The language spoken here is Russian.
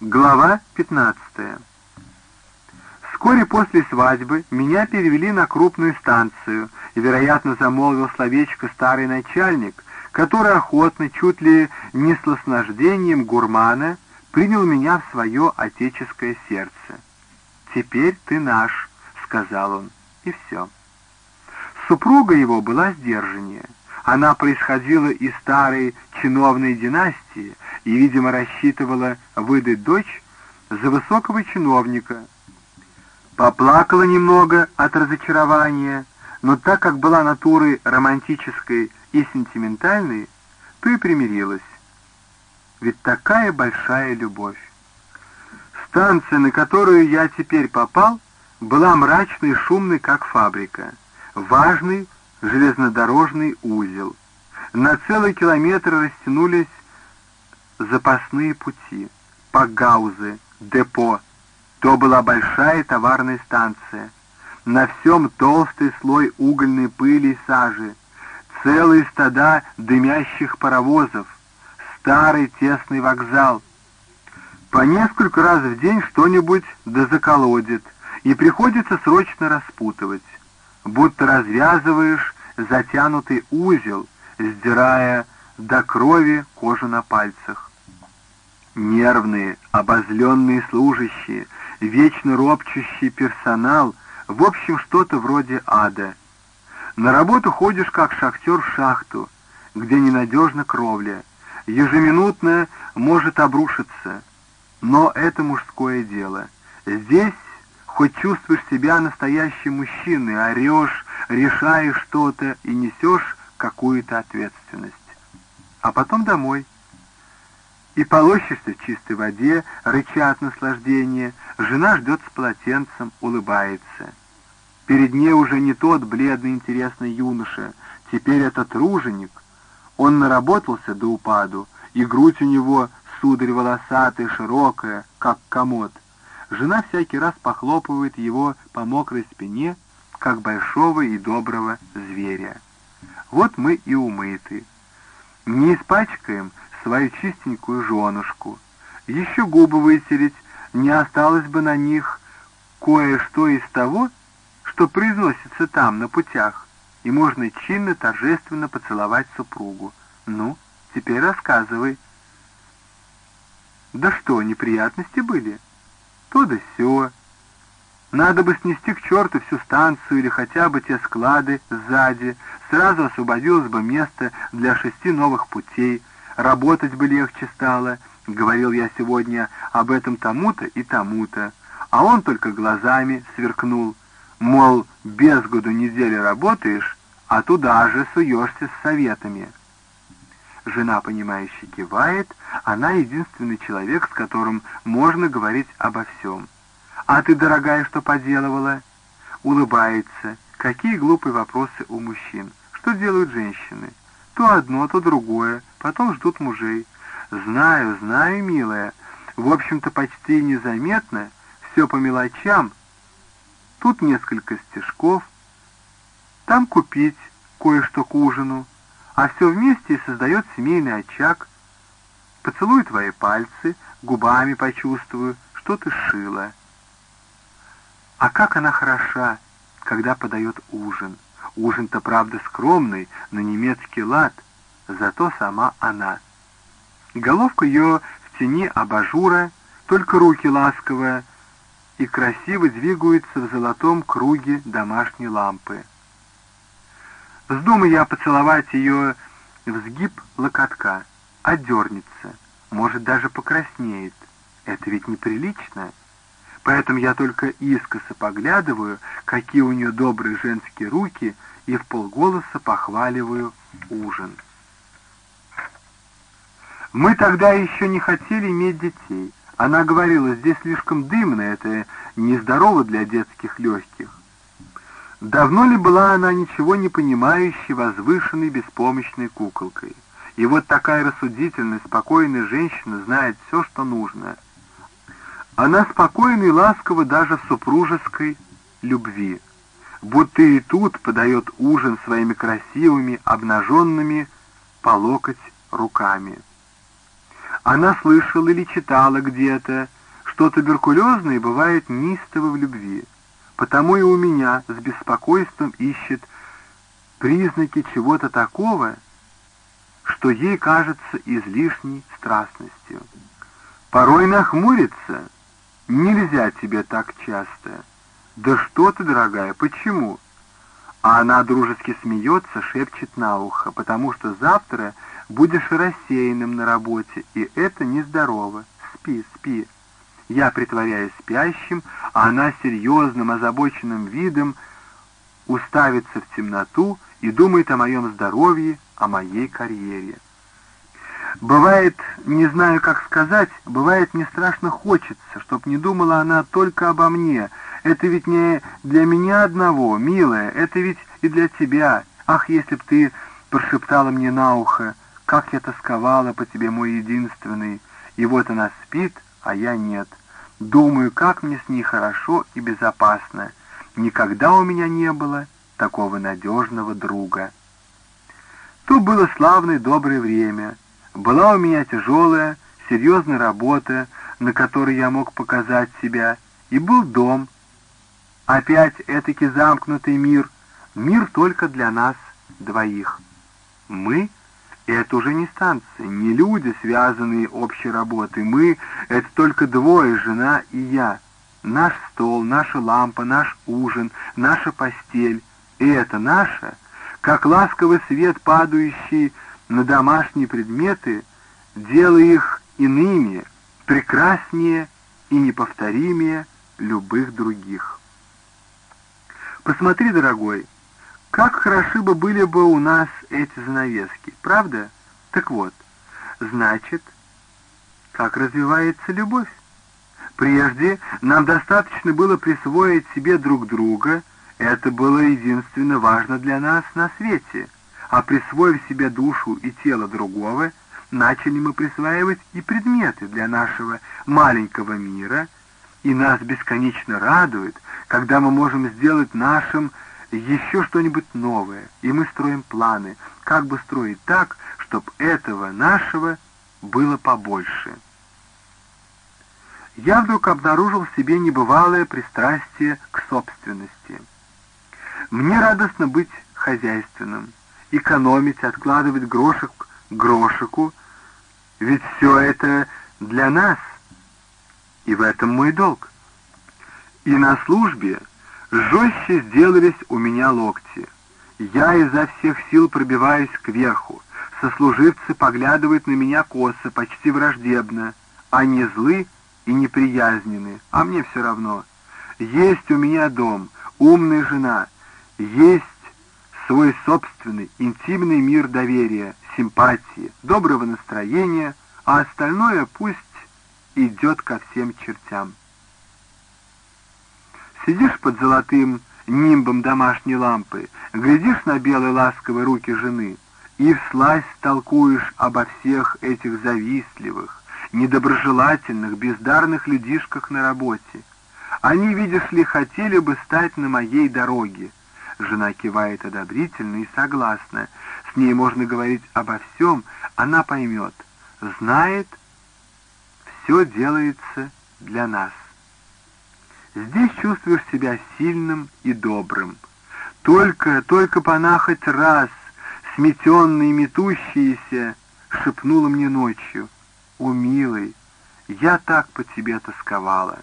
Глава 15 Вскоре после свадьбы меня перевели на крупную станцию, и, вероятно, замолвил словечко старый начальник, который охотно, чуть ли не с наслаждением гурмана, принял меня в свое отеческое сердце. «Теперь ты наш», — сказал он, — и все. Супруга его была сдержаннее. Она происходила из старой чиновной династии и, видимо, рассчитывала выдать дочь за высокого чиновника. Поплакала немного от разочарования, но так как была натурой романтической и сентиментальной, то и примирилась. Ведь такая большая любовь. Станция, на которую я теперь попал, была мрачной и шумной, как фабрика. Важный железнодорожный узел. На целый километр растянулись запасные пути, пагаузы, депо. То была большая товарная станция. На всем толстый слой угольной пыли и сажи, целые стада дымящих паровозов, старый тесный вокзал. По несколько раз в день что-нибудь да заколодит, и приходится срочно распутывать, будто развязываешь затянутый узел, сдирая до крови кожу на пальцах. Нервные, обозленные служащие, вечно ропчущий персонал, в общем, что-то вроде ада. На работу ходишь, как шахтер в шахту, где ненадежна кровля. Ежеминутно может обрушиться, но это мужское дело. Здесь хоть чувствуешь себя настоящим мужчиной, орешь, решаешь что-то и несешь какую-то ответственность. А потом домой. И полощешься в чистой воде, рыча от наслаждения, жена ждет с полотенцем, улыбается. Перед ней уже не тот бледный интересный юноша, теперь это труженик. Он наработался до упаду, и грудь у него, сударь волосатая, широкая, как комод — Жена всякий раз похлопывает его по мокрой спине, как большого и доброго зверя. Вот мы и умыты. Не испачкаем свою чистенькую женушку. Еще губы вытереть, не осталось бы на них кое-что из того, что произносится там, на путях, и можно чинно, торжественно поцеловать супругу. Ну, теперь рассказывай. Да что, неприятности были?» то да сё. Надо бы снести к черту всю станцию или хотя бы те склады сзади, сразу освободилось бы место для шести новых путей, работать бы легче стало, говорил я сегодня об этом тому-то и тому-то, а он только глазами сверкнул, мол, без году недели работаешь, а туда же суешься с советами. Жена, понимающе кивает, она единственный человек, с которым можно говорить обо всем. «А ты, дорогая, что поделывала?» Улыбается. Какие глупые вопросы у мужчин. Что делают женщины? То одно, то другое. Потом ждут мужей. Знаю, знаю, милая. В общем-то, почти незаметно. Все по мелочам. Тут несколько стежков. Там купить кое-что к ужину а все вместе создает семейный очаг. Поцелуй твои пальцы, губами почувствую, что ты шила. А как она хороша, когда подает ужин. Ужин-то, правда, скромный, на немецкий лад, зато сама она. Головка ее в тени абажура, только руки ласковые и красиво двигаются в золотом круге домашней лампы. Вздумай я поцеловать ее в сгиб локотка, отдернется, может, даже покраснеет. Это ведь неприлично. Поэтому я только искоса поглядываю, какие у нее добрые женские руки, и в полголоса похваливаю ужин. Мы тогда еще не хотели иметь детей. Она говорила, здесь слишком дымно, это нездорово для детских легких. Давно ли была она ничего не понимающей, возвышенной, беспомощной куколкой? И вот такая рассудительная, спокойная женщина знает все, что нужно. Она спокойна и ласкова даже в супружеской любви. Будто и тут подает ужин своими красивыми, обнаженными по локоть руками. Она слышала или читала где-то, что туберкулезный бывает неистово в любви. Потому и у меня с беспокойством ищет признаки чего-то такого, что ей кажется излишней страстностью. Порой нахмурится. Нельзя тебе так часто. Да что ты, дорогая, почему? А она дружески смеется, шепчет на ухо, потому что завтра будешь рассеянным на работе, и это нездорово. Спи, спи. Я притворяюсь спящим, а она серьезным, озабоченным видом уставится в темноту и думает о моем здоровье, о моей карьере. Бывает, не знаю, как сказать, бывает, мне страшно хочется, чтоб не думала она только обо мне. Это ведь не для меня одного, милая, это ведь и для тебя. Ах, если б ты прошептала мне на ухо, как я тосковала по тебе, мой единственный. И вот она спит, а я нет. Думаю, как мне с ней хорошо и безопасно. Никогда у меня не было такого надежного друга. То было славное доброе время. Была у меня тяжелая, серьезная работа, на которой я мог показать себя, и был дом. Опять этакий замкнутый мир, мир только для нас двоих. Мы — это уже не станция, не люди, связанные общей работой. Мы — это только двое, жена и я. Наш стол, наша лампа, наш ужин, наша постель. И это наше, как ласковый свет, падающий на домашние предметы, делая их иными, прекраснее и неповторимее любых других. Посмотри, дорогой, как хороши бы были бы у нас эти занавески, правда? Так вот, значит, как развивается любовь? Прежде нам достаточно было присвоить себе друг друга, это было единственно важно для нас на свете, а присвоив себе душу и тело другого, начали мы присваивать и предметы для нашего маленького мира, и нас бесконечно радует, когда мы можем сделать нашим еще что-нибудь новое, и мы строим планы, как бы строить так, чтобы этого нашего было побольше. Я вдруг обнаружил в себе небывалое пристрастие к собственности. Мне радостно быть хозяйственным, экономить, откладывать грошек к грошику, ведь все это для нас, и в этом мой долг. И на службе жестче сделались у меня локти. Я изо всех сил пробиваюсь кверху. Сослуживцы поглядывают на меня косо, почти враждебно. Они злы и неприязнены, а мне все равно. Есть у меня дом, умная жена, есть свой собственный интимный мир доверия, симпатии, доброго настроения, а остальное пусть идет ко всем чертям. Сидишь под золотым нимбом домашней лампы, глядишь на белые ласковые руки жены и вслась толкуешь обо всех этих завистливых, недоброжелательных, бездарных людишках на работе. Они, видишь ли, хотели бы стать на моей дороге. Жена кивает одобрительно и согласна. С ней можно говорить обо всем, она поймет. Знает, все делается для нас. Здесь чувствуешь себя сильным и добрым. Только, только она хоть раз, сметенный, метущийся, шепнула мне ночью, «О, милый, я так по тебе тосковала».